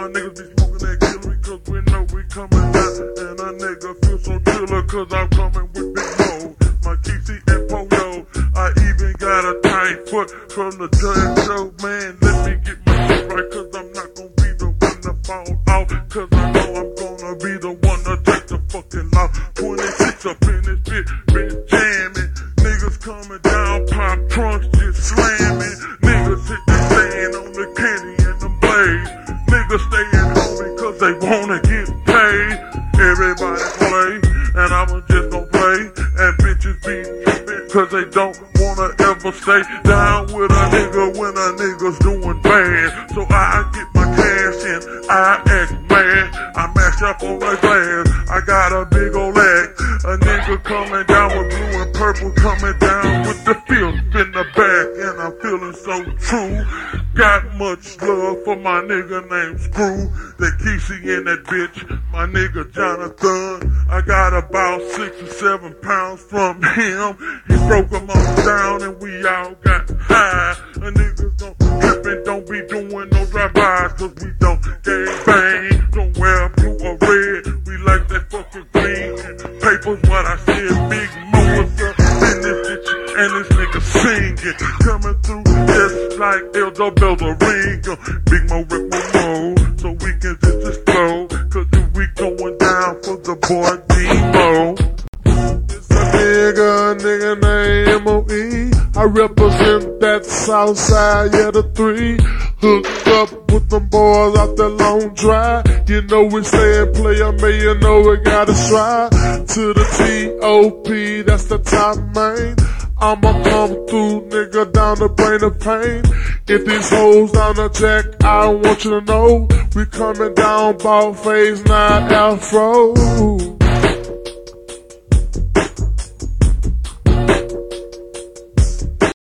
my niggas be smoking that killer cause we know we coming out. And a nigga feel so killer cause I'm coming with big Moe. My G C and Polo. I even got a tight foot from the judge. So man, let me get my shit right cause I'm not gonna be the one to fall out. Cause I know I'm gonna be the one to take the fucking loss. 26 up in this bitch. Because they wanna get paid, everybody play, and I'ma just gon' play, and bitches be trippin' cause they don't wanna ever stay down with a nigga when a nigga's doing bad. So I get my cash and I act mad. I mash up on the glass. I got a big old leg. A nigga coming down with blue and purple, coming down with the filth in the back, and I'm feeling so true. Got much love for my nigga named Screw. That Kesey in that bitch, my nigga Jonathan. I got about six or seven pounds from him. He broke them all down and we all got high. A niggas don't trip and don't be doing no drive-bys cause we don't gang bang. Don't wear Papers what I said, big Melissa in this bitch and this nigga singing. Coming through just like Eldo Beldo Ringo. Big Moe Rip my Mo so we can just explode. Cause if we going down for the boy Demo. It's a nigga, nigga named M.O.E. I represent that south side, yeah, the three. Hooked up with them boys out the long drive. You know we saying player may you know we gotta strive. To the T.O.P., that's the top main. I'ma come through, nigga, down the brain of pain. If these hoes down the jack, I want you to know we coming down ball phase nine afro.